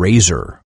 razor.